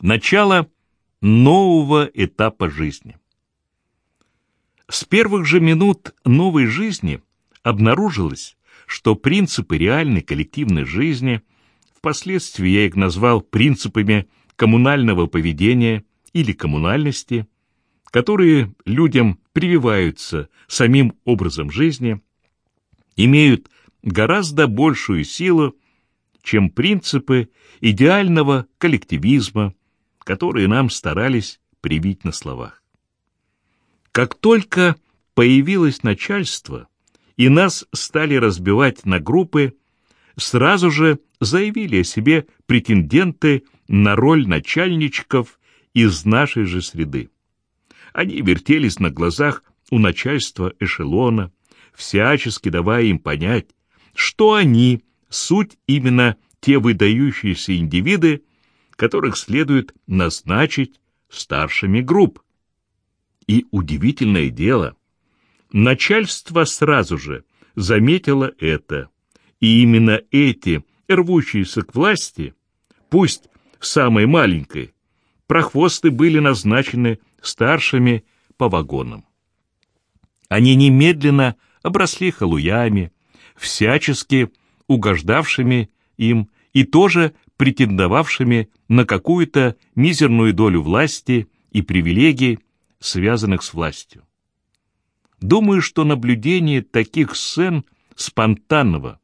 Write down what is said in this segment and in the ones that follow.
Начало нового этапа жизни. С первых же минут новой жизни обнаружилось, что принципы реальной коллективной жизни, впоследствии я их назвал принципами коммунального поведения или коммунальности, которые людям прививаются самим образом жизни, имеют гораздо большую силу, чем принципы идеального коллективизма, которые нам старались привить на словах. Как только появилось начальство, и нас стали разбивать на группы, сразу же заявили о себе претенденты на роль начальничков из нашей же среды. Они вертелись на глазах у начальства эшелона, всячески давая им понять, что они — суть именно те выдающиеся индивиды, которых следует назначить старшими групп. И удивительное дело, начальство сразу же заметило это, и именно эти, рвущиеся к власти, пусть самой маленькой, прохвосты были назначены старшими по вагонам. Они немедленно обросли халуями, всячески угождавшими им и тоже претендовавшими на какую-то мизерную долю власти и привилегий, связанных с властью. Думаю, что наблюдение таких сцен спонтанного,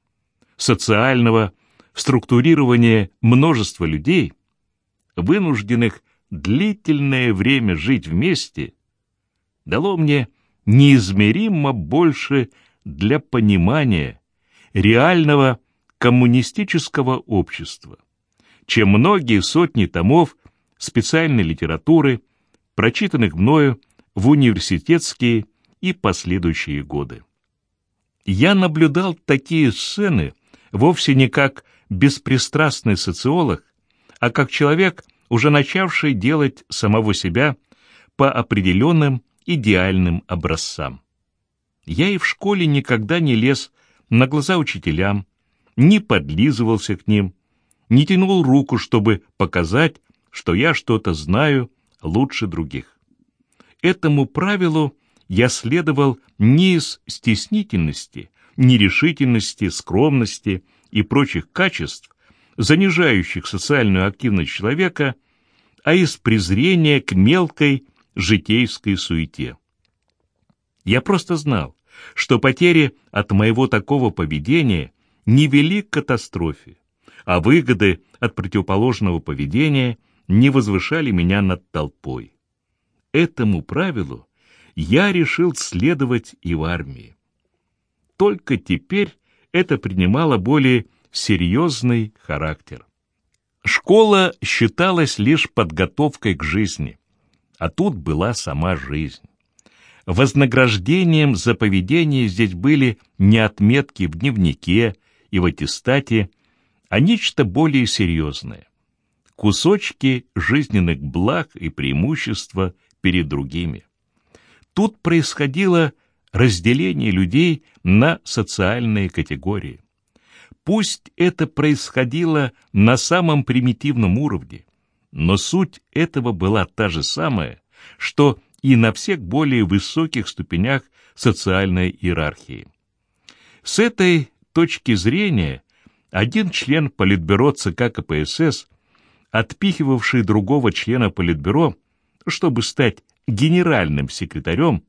социального структурирования множества людей, вынужденных длительное время жить вместе, дало мне неизмеримо больше для понимания реального коммунистического общества, чем многие сотни томов специальной литературы, прочитанных мною в университетские и последующие годы. Я наблюдал такие сцены вовсе не как беспристрастный социолог, а как человек, уже начавший делать самого себя по определенным идеальным образцам. Я и в школе никогда не лез на глаза учителям, не подлизывался к ним, не тянул руку, чтобы показать, что я что-то знаю лучше других. Этому правилу я следовал не из стеснительности, нерешительности, скромности и прочих качеств, занижающих социальную активность человека, а из презрения к мелкой житейской суете. Я просто знал, что потери от моего такого поведения не вели к катастрофе, а выгоды от противоположного поведения не возвышали меня над толпой. Этому правилу я решил следовать и в армии. Только теперь это принимало более серьезный характер. Школа считалась лишь подготовкой к жизни, а тут была сама жизнь. Вознаграждением за поведение здесь были не отметки в дневнике и в аттестате, а нечто более серьезное. Кусочки жизненных благ и преимущества перед другими. Тут происходило разделение людей на социальные категории. Пусть это происходило на самом примитивном уровне, но суть этого была та же самая, что и на всех более высоких ступенях социальной иерархии. С этой точки зрения один член Политбюро ЦК КПСС, отпихивавший другого члена Политбюро, чтобы стать генеральным секретарем,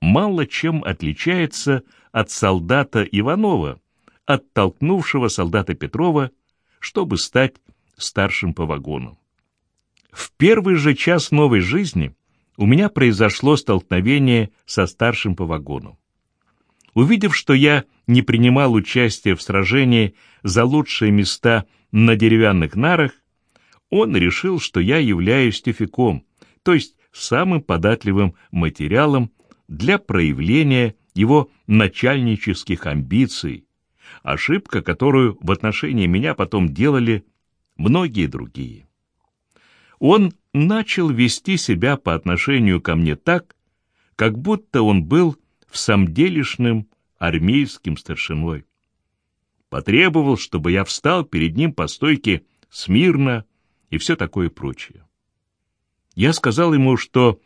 мало чем отличается от солдата Иванова, оттолкнувшего солдата Петрова, чтобы стать старшим по вагону. В первый же час новой жизни у меня произошло столкновение со старшим по вагону. Увидев, что я не принимал участия в сражении за лучшие места на деревянных нарах, он решил, что я являюсь тюфяком, то есть самым податливым материалом для проявления его начальнических амбиций, ошибка, которую в отношении меня потом делали многие другие. Он начал вести себя по отношению ко мне так, как будто он был в самделишным армейским старшиной. Потребовал, чтобы я встал перед ним по стойке смирно, и все такое прочее. Я сказал ему, что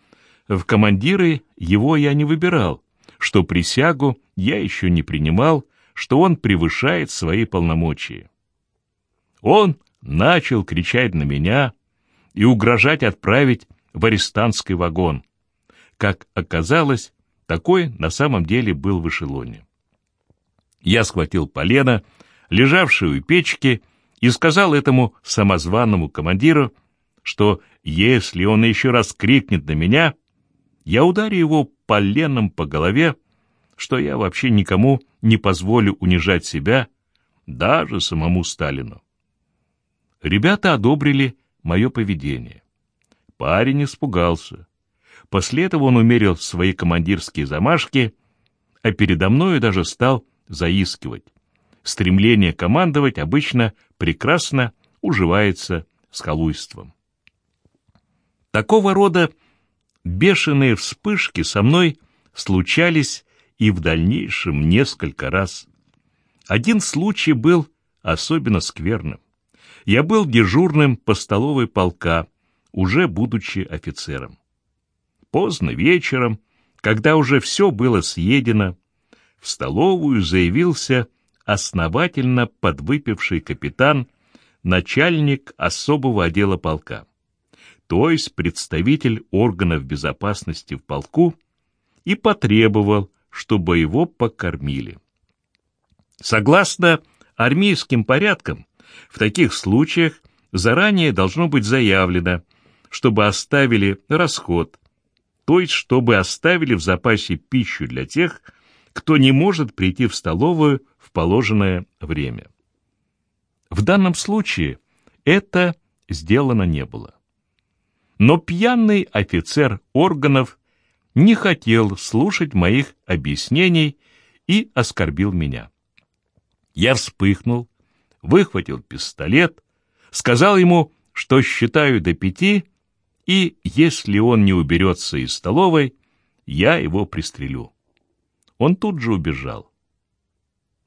в командиры его я не выбирал, что присягу я еще не принимал, что он превышает свои полномочия. Он начал кричать на меня и угрожать отправить в арестантский вагон. Как оказалось, такой на самом деле был в эшелоне. Я схватил полено, лежавшее у печки, и сказал этому самозванному командиру, что если он еще раз крикнет на меня, я ударю его поленом по голове, что я вообще никому не позволю унижать себя, даже самому Сталину. Ребята одобрили мое поведение. Парень испугался. После этого он умерил свои командирские замашки, а передо мною даже стал заискивать. Стремление командовать обычно прекрасно уживается с халуйством. Такого рода бешеные вспышки со мной случались и в дальнейшем несколько раз. Один случай был особенно скверным. Я был дежурным по столовой полка, уже будучи офицером. Поздно вечером, когда уже все было съедено, в столовую заявился основательно подвыпивший капитан, начальник особого отдела полка, то есть представитель органов безопасности в полку, и потребовал, чтобы его покормили. Согласно армейским порядкам, в таких случаях заранее должно быть заявлено, чтобы оставили расход, то есть чтобы оставили в запасе пищу для тех, кто не может прийти в столовую в положенное время. В данном случае это сделано не было. Но пьяный офицер органов не хотел слушать моих объяснений и оскорбил меня. Я вспыхнул, выхватил пистолет, сказал ему, что считаю до пяти, и если он не уберется из столовой, я его пристрелю. Он тут же убежал.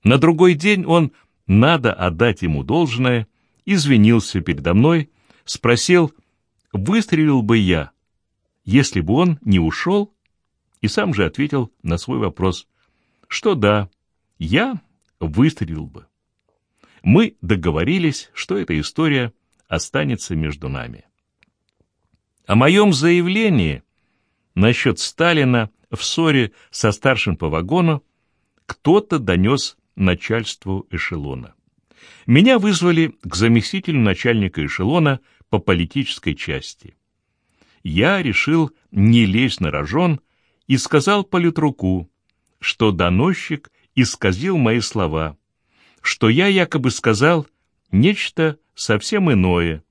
На другой день он, надо отдать ему должное, извинился передо мной, спросил, выстрелил бы я, если бы он не ушел, и сам же ответил на свой вопрос, что да, я выстрелил бы. Мы договорились, что эта история останется между нами. О моем заявлении насчет Сталина в ссоре со старшим по вагону кто-то донес начальству эшелона. Меня вызвали к заместителю начальника эшелона по политической части. Я решил не лезть на рожон и сказал политруку, что доносчик исказил мои слова, что я якобы сказал нечто совсем иное,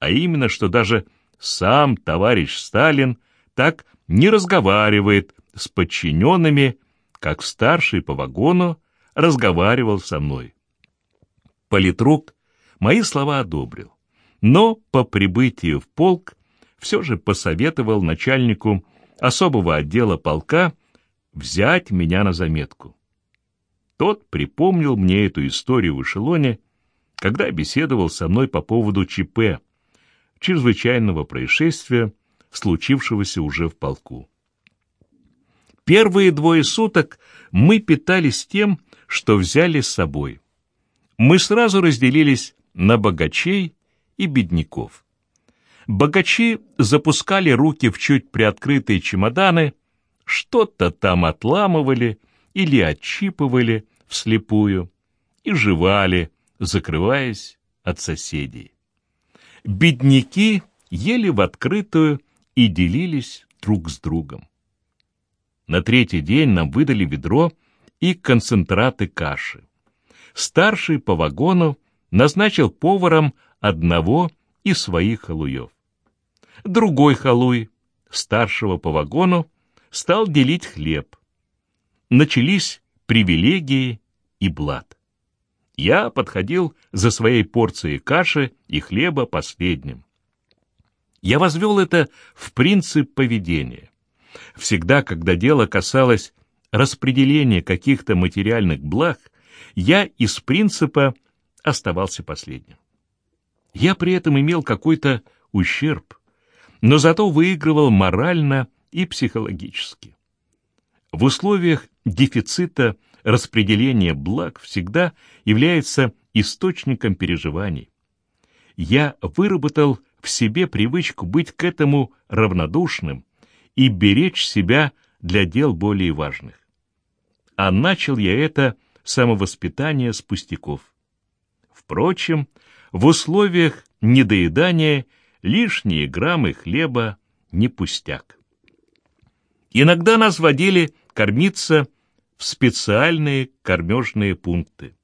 а именно, что даже сам товарищ Сталин так не разговаривает с подчиненными, как старший по вагону разговаривал со мной. Политрук мои слова одобрил, но по прибытии в полк все же посоветовал начальнику особого отдела полка взять меня на заметку. Тот припомнил мне эту историю в эшелоне, когда беседовал со мной по поводу ЧП, чрезвычайного происшествия, случившегося уже в полку. Первые двое суток мы питались тем, что взяли с собой. Мы сразу разделились на богачей и бедняков. Богачи запускали руки в чуть приоткрытые чемоданы, что-то там отламывали или отщипывали вслепую и жевали, закрываясь от соседей. Бедняки ели в открытую и делились друг с другом. На третий день нам выдали ведро и концентраты каши. Старший по вагону назначил поваром одного из своих халуев. Другой халуй, старшего по вагону, стал делить хлеб. Начались привилегии и блат. Я подходил за своей порцией каши и хлеба последним. Я возвел это в принцип поведения. Всегда, когда дело касалось распределения каких-то материальных благ, я из принципа оставался последним. Я при этом имел какой-то ущерб, но зато выигрывал морально и психологически. В условиях дефицита распределение благ всегда является источником переживаний. Я выработал в себе привычку быть к этому равнодушным и беречь себя для дел более важных. А начал я это самовоспитание с пустяков. Впрочем, в условиях недоедания лишние граммы хлеба не пустяк. Иногда нас водили кормиться в специальные кормежные пункты.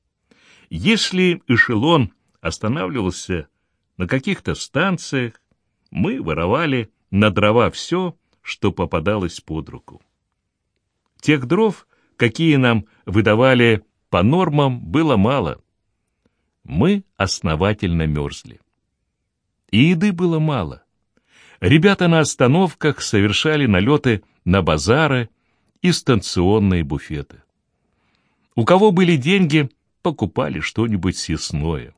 Если эшелон останавливался на каких-то станциях, мы воровали на дрова все, что попадалось под руку. Тех дров, какие нам выдавали по нормам, было мало. Мы основательно мерзли. И еды было мало. Ребята на остановках совершали налеты на базары и станционные буфеты. У кого были деньги, покупали что-нибудь съестное.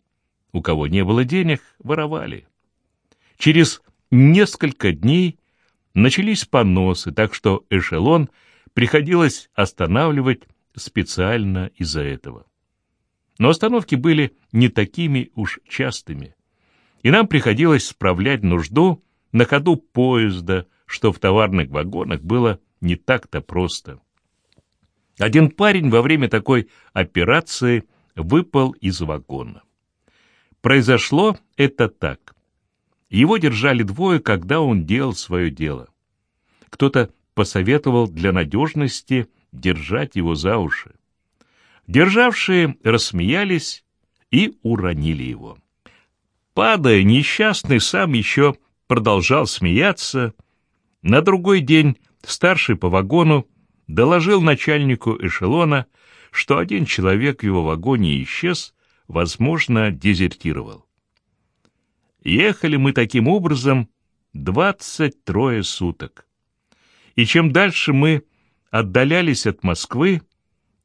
У кого не было денег, воровали. Через несколько дней начались поносы, так что эшелон приходилось останавливать специально из-за этого. Но остановки были не такими уж частыми, и нам приходилось справлять нужду на ходу поезда, что в товарных вагонах было не так-то просто. Один парень во время такой операции выпал из вагона. Произошло это так. Его держали двое, когда он делал свое дело. Кто-то посоветовал для надежности держать его за уши. Державшие рассмеялись и уронили его. Падая, несчастный сам еще продолжал смеяться. На другой день старший по вагону доложил начальнику эшелона, что один человек в его вагоне исчез, возможно, дезертировал. Ехали мы таким образом двадцать трое суток. И чем дальше мы отдалялись от Москвы,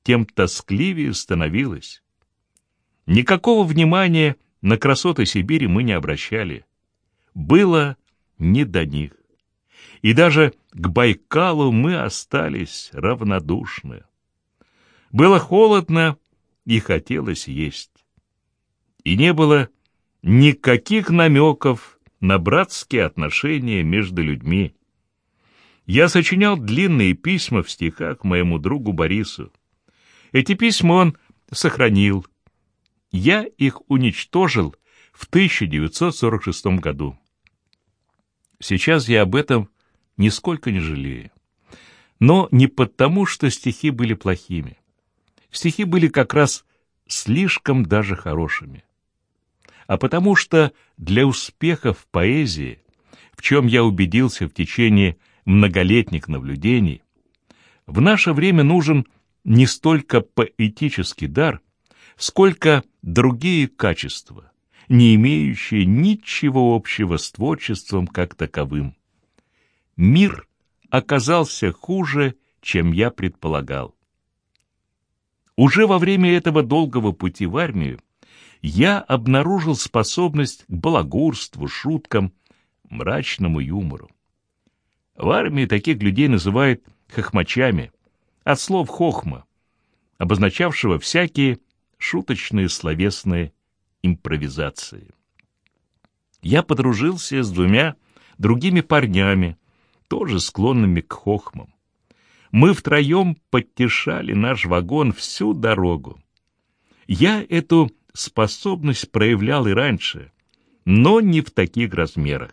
тем тоскливее становилось. Никакого внимания на красоты Сибири мы не обращали. Было не до них. И даже к Байкалу мы остались равнодушны. Было холодно и хотелось есть. И не было никаких намеков на братские отношения между людьми. Я сочинял длинные письма в стихах моему другу Борису. Эти письма он сохранил. Я их уничтожил в 1946 году. Сейчас я об этом нисколько не жалею. Но не потому, что стихи были плохими. Стихи были как раз слишком даже хорошими. А потому что для успеха в поэзии, в чем я убедился в течение многолетних наблюдений, в наше время нужен не столько поэтический дар, сколько другие качества, не имеющие ничего общего с творчеством как таковым. Мир оказался хуже, чем я предполагал. Уже во время этого долгого пути в армию я обнаружил способность к балагурству, шуткам, мрачному юмору. В армии таких людей называют хохмачами, от слов «хохма», обозначавшего всякие шуточные словесные импровизации. Я подружился с двумя другими парнями, тоже склонными к хохмам. Мы втроем подтешали наш вагон всю дорогу. Я эту способность проявлял и раньше, но не в таких размерах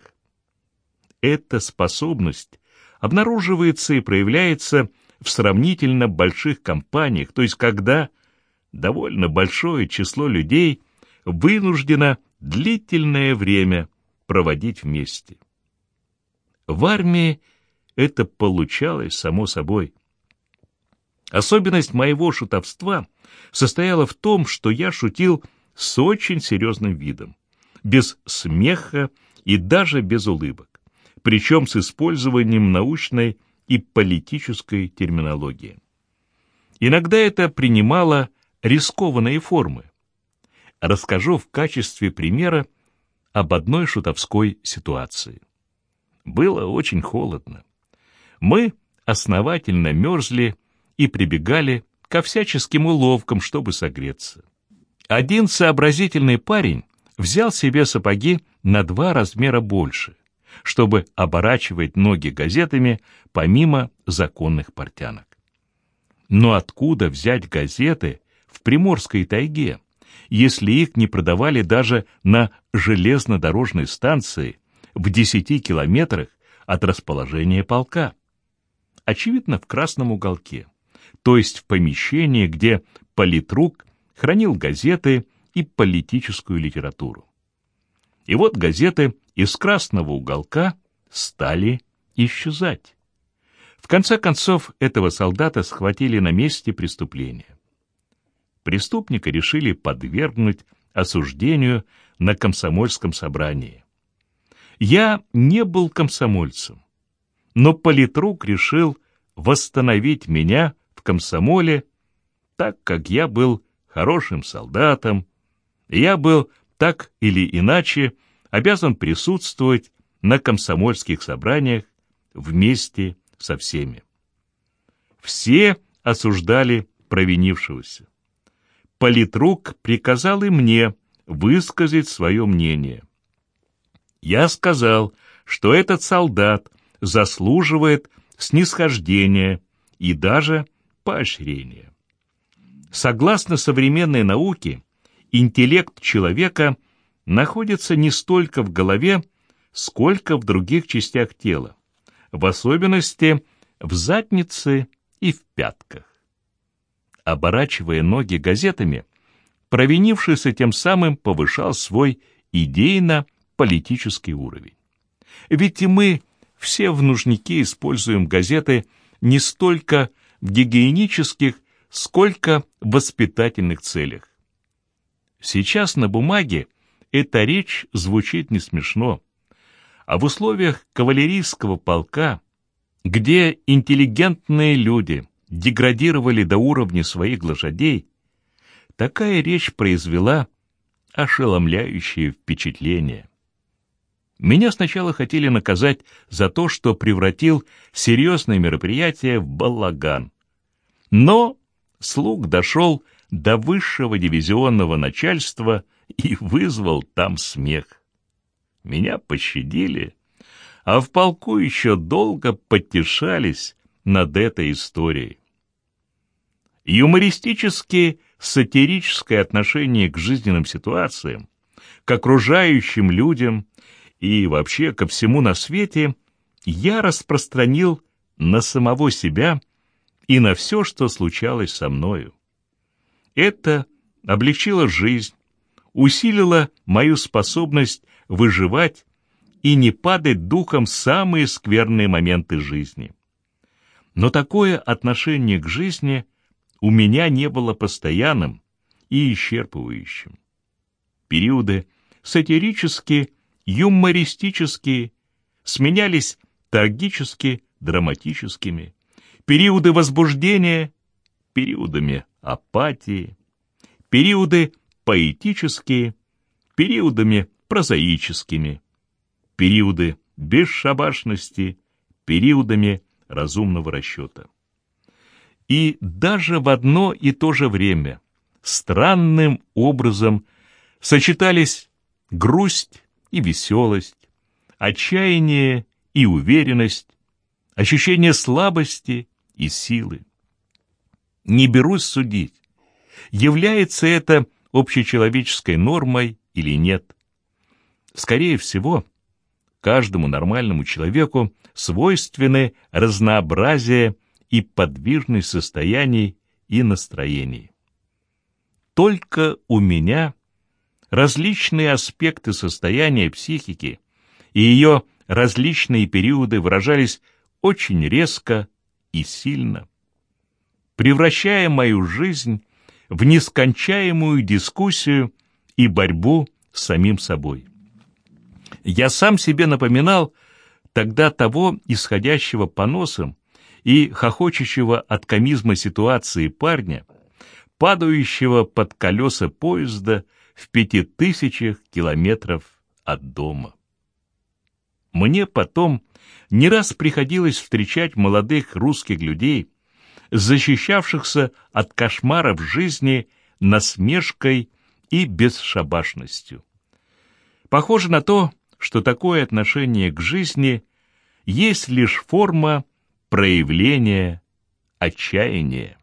эта способность обнаруживается и проявляется в сравнительно больших компаниях, то есть когда довольно большое число людей вынуждено длительное время проводить вместе. В армии это получалось само собой. Особенность моего шутовства состояла в том, что я шутил с очень серьезным видом, без смеха и даже без улыбок причем с использованием научной и политической терминологии. Иногда это принимало рискованные формы. Расскажу в качестве примера об одной шутовской ситуации. Было очень холодно. Мы основательно мерзли и прибегали ко всяческим уловкам, чтобы согреться. Один сообразительный парень взял себе сапоги на два размера больше, чтобы оборачивать ноги газетами помимо законных портянок. Но откуда взять газеты в Приморской тайге, если их не продавали даже на железнодорожной станции в десяти километрах от расположения полка? Очевидно, в красном уголке, то есть в помещении, где политрук хранил газеты и политическую литературу. И вот газеты из красного уголка стали исчезать. В конце концов, этого солдата схватили на месте преступления. Преступника решили подвергнуть осуждению на комсомольском собрании. Я не был комсомольцем, но политрук решил восстановить меня в комсомоле, так как я был хорошим солдатом, я был так или иначе обязан присутствовать на комсомольских собраниях вместе со всеми. Все осуждали провинившегося. Политрук приказал и мне высказать свое мнение. Я сказал, что этот солдат заслуживает снисхождения и даже поощрения. Согласно современной науке, интеллект человека находится не столько в голове, сколько в других частях тела, в особенности в заднице и в пятках. Оборачивая ноги газетами, провинившийся тем самым повышал свой идейно-политический уровень. Ведь и мы все в нужнике используем газеты не столько в гигиенических, сколько в воспитательных целях. Сейчас на бумаге эта речь звучит не смешно, а в условиях кавалерийского полка, где интеллигентные люди деградировали до уровня своих лошадей, такая речь произвела ошеломляющее впечатление. Меня сначала хотели наказать за то, что превратил серьезное мероприятие в балаган. Но слуг дошел до высшего дивизионного начальства и вызвал там смех. Меня пощадили, а в полку еще долго потешались над этой историей. Юмористически сатирическое отношение к жизненным ситуациям, к окружающим людям и вообще ко всему на свете я распространил на самого себя и на все, что случалось со мною. Это облегчило жизнь, усилило мою способность выживать и не падать духом в самые скверные моменты жизни. Но такое отношение к жизни у меня не было постоянным и исчерпывающим. Периоды сатирические, юмористические сменялись трагически драматическими, периоды возбуждения — периодами апатии, периоды поэтические, периодами прозаическими, периоды бесшабашности, периодами разумного расчета. И даже в одно и то же время странным образом сочетались грусть и веселость, отчаяние и уверенность, ощущение слабости и силы. Не берусь судить, является это общечеловеческой нормой или нет. Скорее всего, каждому нормальному человеку свойственны разнообразие и подвижность состояний и настроений. Только у меня различные аспекты состояния психики и ее различные периоды выражались очень резко и сильно, превращая мою жизнь в нескончаемую дискуссию и борьбу с самим собой. Я сам себе напоминал тогда того исходящего по носам и хохочущего от комизма ситуации парня, падающего под колеса поезда в пяти тысячах километров от дома. Мне потом не раз приходилось встречать молодых русских людей, защищавшихся от кошмаров жизни насмешкой и бесшабашностью. Похоже на то, что такое отношение к жизни есть лишь форма проявления отчаяния.